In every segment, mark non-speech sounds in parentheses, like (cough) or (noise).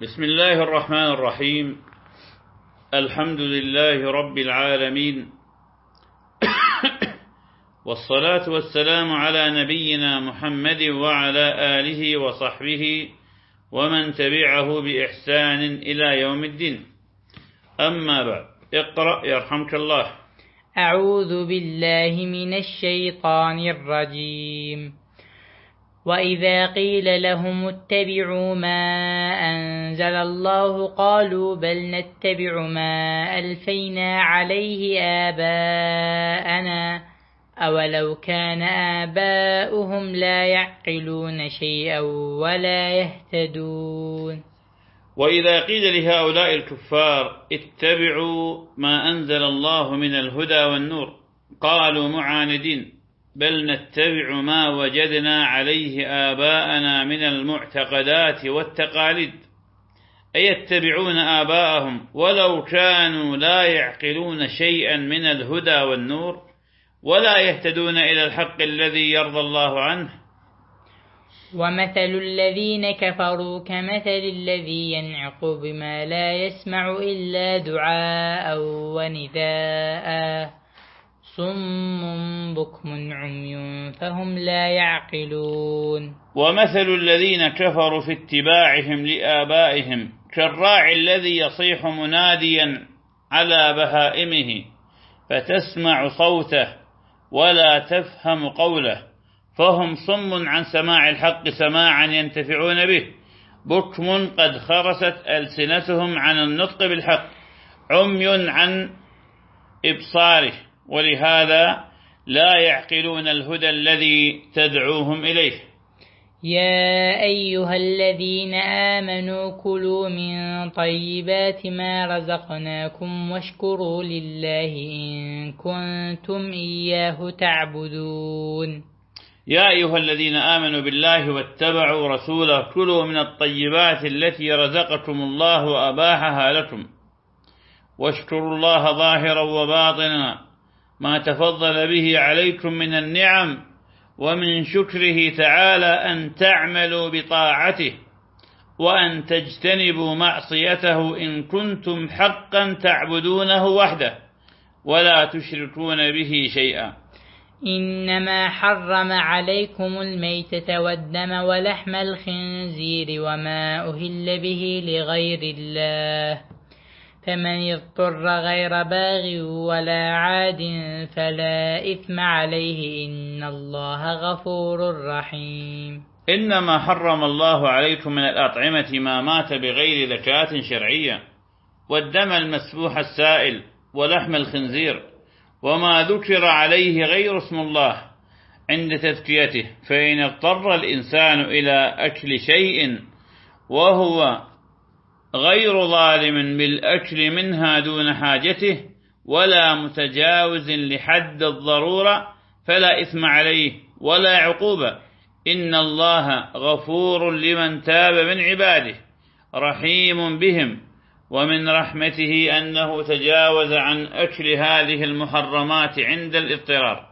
بسم الله الرحمن الرحيم. الحمد لله رب العالمين. (coughs) والصلاة والسلام على نبينا محمد وعلى آله وصحبه ومن تبعه بإحسان إلى يوم الدين. أما بعد اقرأ يرحمك الله. أعوذ بالله من الشيطان الرجيم. وإذا قيل لهم اتبعوا ما أنزل الله قالوا بل نتبع ما ألفينا عليه آباءنا أولو كان آباؤهم لا يعقلون شيئا ولا يهتدون وإذا قيل لهؤلاء الكفار اتبعوا ما أنزل الله من الهدى والنور قالوا معاندين بل نتبع ما وجدنا عليه آباءنا من المعتقدات والتقاليد. أي يتبعون آباءهم ولو كانوا لا يعقلون شيئا من الهدى والنور ولا يهتدون إلى الحق الذي يرضى الله عنه؟ ومثل الذين كفروا كمثل الذي ينعق بما لا يسمع إلا دعاء ونداء. صم بكم عمي فهم لا يعقلون. ومثل الذين كفروا في اتباعهم لآبائهم كالراعي الذي يصيح مناديا على بهائمه فتسمع صوته ولا تفهم قوله فهم صم عن سماع الحق سماعا ينتفعون به. بكم قد خرست ألسنتهم عن النطق بالحق عمي عن إبصاره. ولهذا لا يعقلون الهدى الذي تدعوهم إليه. يا أيها الذين آمنوا كلوا من طيبات ما رزقناكم واشكروا لله إن كنتم إياه تعبدون. يا أيها الذين آمنوا بالله واتبعوا رسوله كلوا من الطيبات التي رزقكم الله وأباحها لكم. واشكروا الله ظاهرا وباطنا. ما تفضل به عليكم من النعم ومن شكره تعالى أن تعملوا بطاعته وأن تجتنبوا معصيته إن كنتم حقا تعبدونه وحده ولا تشركون به شيئا. إنما حرم عليكم الميتة والدم ولحم الخنزير وما أهل به لغير الله. فمن اضطر غير باغ ولا عاد فلا إثم عليه إن الله غفور رحيم. إنما حرم الله عليكم من الأطعمة ما مات بغير ذكاة شرعية والدم المسفوح السائل ولحم الخنزير وما ذكر عليه غير اسم الله عند تذكيته فإن اضطر الإنسان إلى أكل شيء وهو غير ظالم بالأكل منها دون حاجته ولا متجاوز لحد الضرورة فلا إثم عليه ولا عقوبة. إن الله غفور لمن تاب من عباده رحيم بهم. ومن رحمته أنه تجاوز عن أكل هذه المحرمات عند الاضطرار.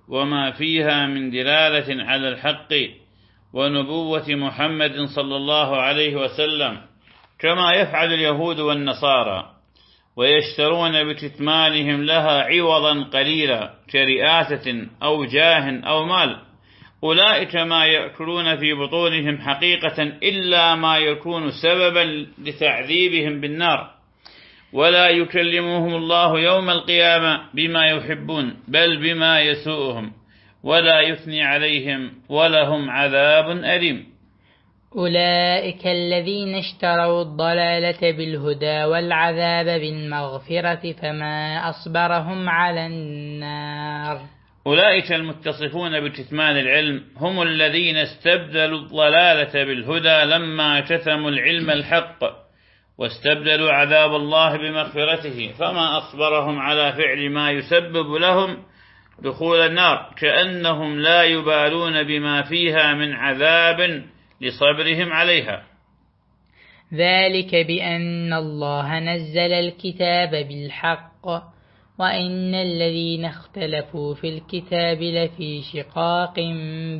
وما فيها من دلالة على الحق ونبوة محمد صلى الله عليه وسلم كما يفعل اليهود والنصارى ويشترون بكتمانهم لها عوضا قليلا كرئاسة أو جاه أو مال. أولئك ما يأكلون في بطونهم حقيقة إلا ما يكون سببا لتعذيبهم بالنار. ولا يكلمهم الله يوم القيامة بما يحبون بل بما يسوءهم. ولا يثني عليهم ولهم عذاب أليم. أولئك الذين اشتروا الضلالة بالهدى والعذاب بالمغفرة فما أصبرهم على النار. أولئك المتصفون بكتمان العلم هم الذين استبدلوا الضلالة بالهدى لما كتموا العلم الحق. واستبدلوا عذاب الله بمغفرته فما أصبرهم على فعل ما يسبب لهم دخول النار كأنهم لا يبالون بما فيها من عذاب لصبرهم عليها. ذلك بأن الله نزل الكتاب بالحق وإن الذين اختلفوا في الكتاب لفي شقاق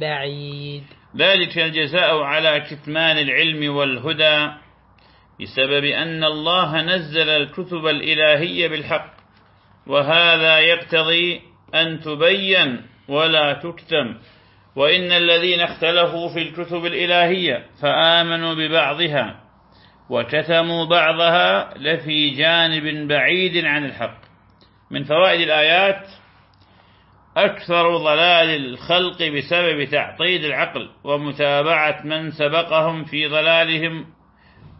بعيد. ذلك الجزاء على كتمان العلم والهدى بسبب أن الله نزل الكتب الإلهية بالحق وهذا يقتضي أن تبين ولا تكتم. وإن الذين اختلفوا في الكتب الإلهية فآمنوا ببعضها وكتموا بعضها لفي جانب بعيد عن الحق. من فوائد الآيات أكثر ضلال الخلق بسبب تعطيل العقل ومتابعة من سبقهم في ضلالهم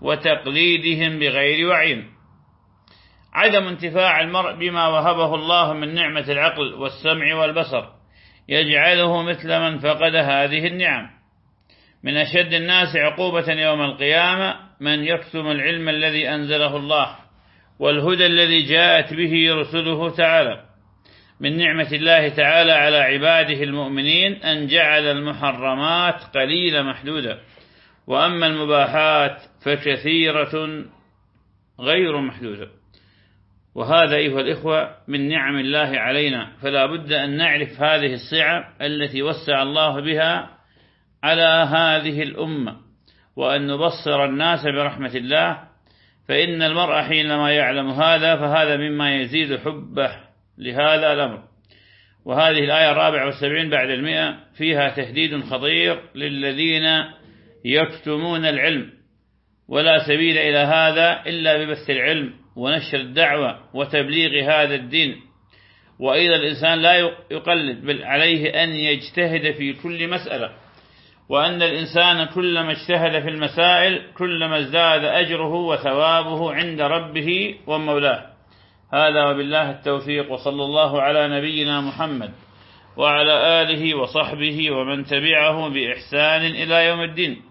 وتقليدهم بغير وعي. عدم انتفاع المرء بما وهبه الله من نعمة العقل والسمع والبصر يجعله مثل من فقد هذه النعم. من أشد الناس عقوبة يوم القيامة من يكتم العلم الذي أنزله الله والهدى الذي جاءت به رسله تعالى. من نعمة الله تعالى على عباده المؤمنين أن جعل المحرمات قليلة محدودة وأما المباحات فكثيرة غير محدودة. وهذا أيها الإخوة من نعم الله علينا فلا بد أن نعرف هذه السعة التي وسع الله بها على هذه الأمة. وأن نبصر الناس برحمة الله فإن المرء حينما يعلم هذا فهذا مما يزيد حبه لهذا الأمر. وهذه الآية الرابعة والسبعين بعد المئة فيها تهديد خطير للذين يكتمون العلم. ولا سبيل إلى هذا إلا ببث العلم ونشر الدعوة وتبليغ هذا الدين. وإذا الإنسان لا يقلد بل عليه أن يجتهد في كل مسألة. وأن الإنسان كلما اجتهد في المسائل كلما ازداد أجره وثوابه عند ربه ومولاه. هذا وبالله التوفيق وصلى الله على نبينا محمد وعلى آله وصحبه ومن تبعه بإحسان إلى يوم الدين.